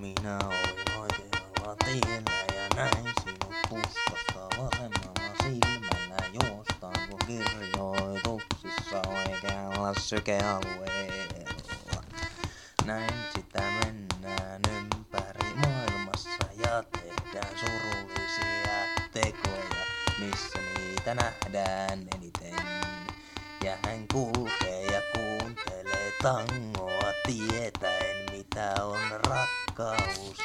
Minä olin oikealla tiellä ja näin sinut puskasta vasemmalla silmällä juostaan kun kirjoituksissa oikealla sykealueella. Näin sitä mennään ympäri maailmassa ja tehdään surullisia tekoja, missä niitä nähdään eniten. Ja hän kulkee ja kuuntelee tangoa tietäen mitä on rakkaus.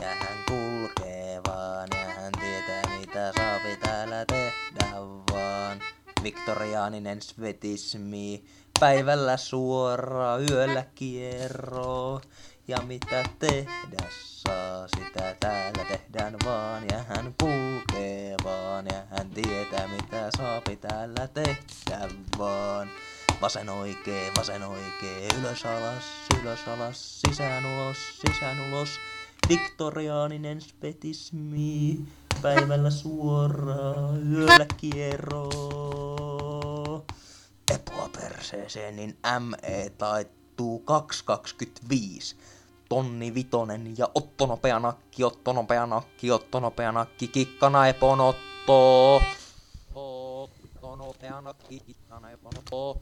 Ja hän kulkee vaan ja hän tietää mitä saapi täällä tehdä vaan. Viktoriaaninen svetismi, päivällä suora, yöllä kierro. Ja mitä tehdä saa, sitä täällä tehdään vaan. Ja hän kulkee vaan ja hän tietää mitä saapi täällä tehdä vaan. Vasen oikee, vasen oikee, ylös alas, ylös alas, sisään ulos, sisään ulos. Viktoriaaninen spetismi, päivällä suoraan, yöllä kierro. Epua perseeseen, niin ME taittuu 225. Tonni Vitonen ja Otto nopea nakki, Otto nopea nakki, Otto nopea nakki, kikkana Epon Otto. Nopea nakki, kikkana Epon Otto.